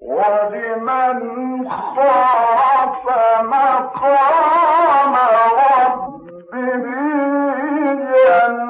ولمن خاف مقام ربه جنة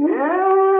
قبلهم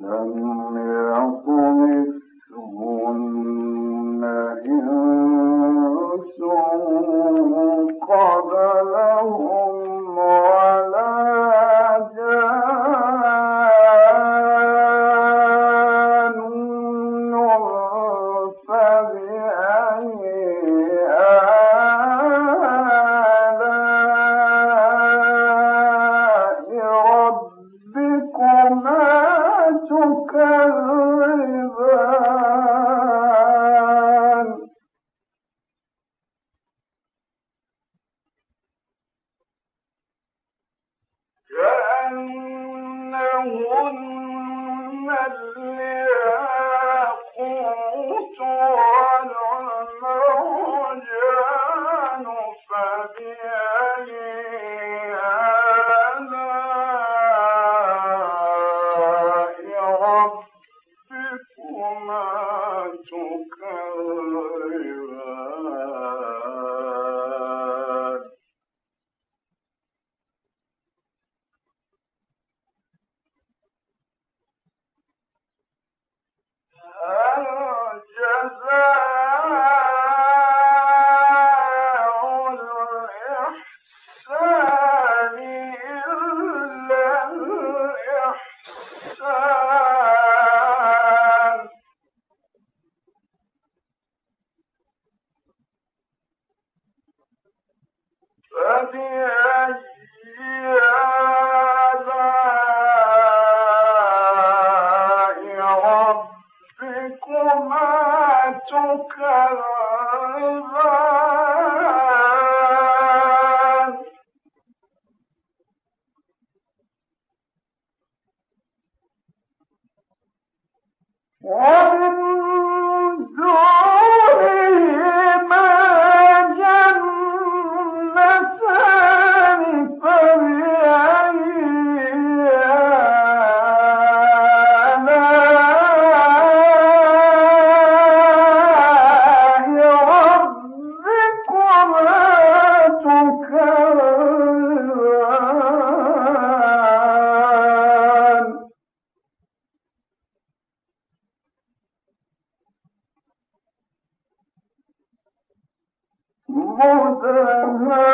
جان يا موسى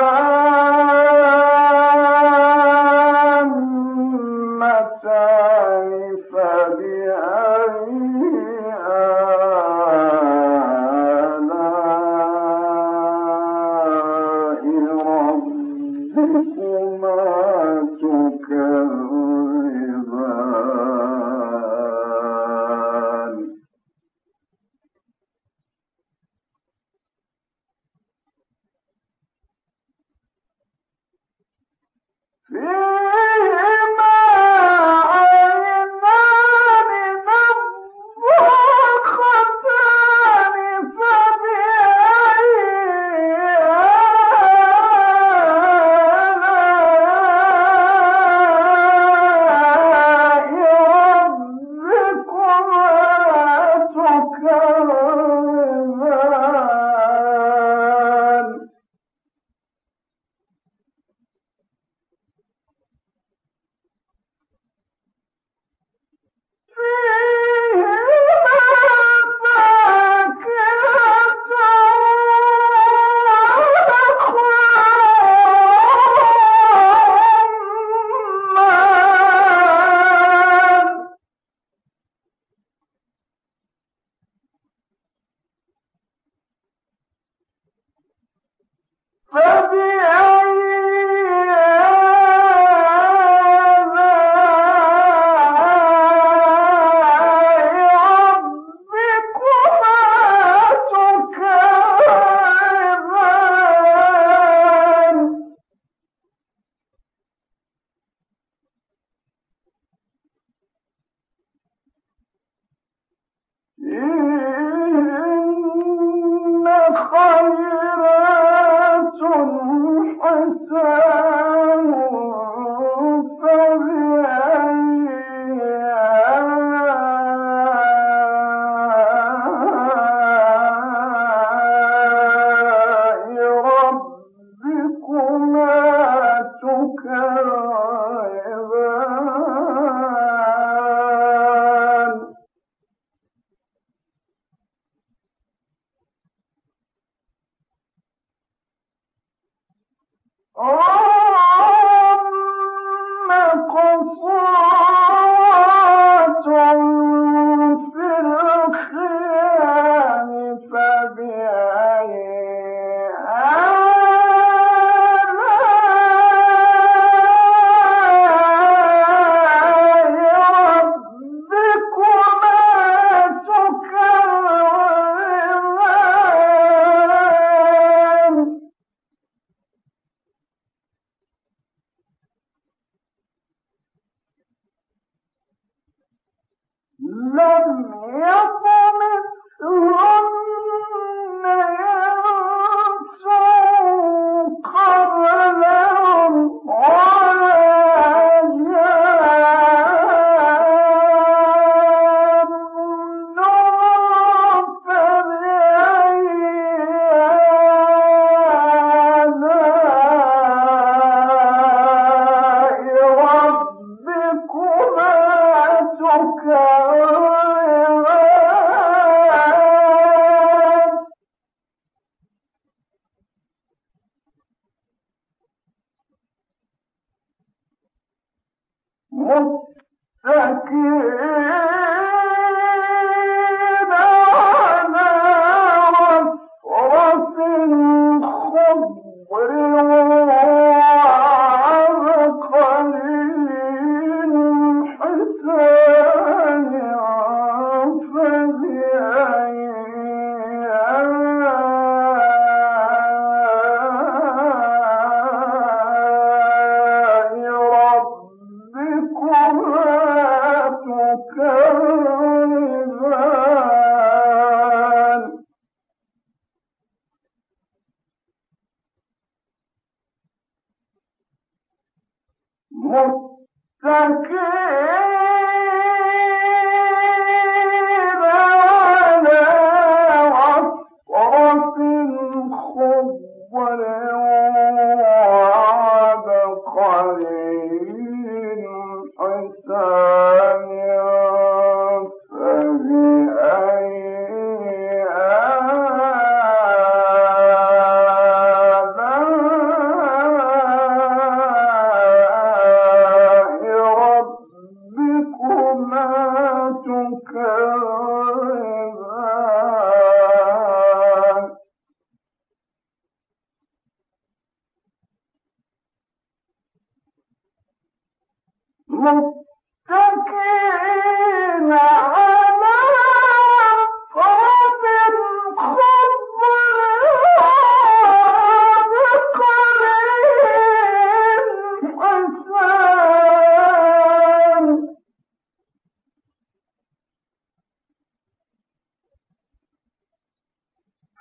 Oh. love me.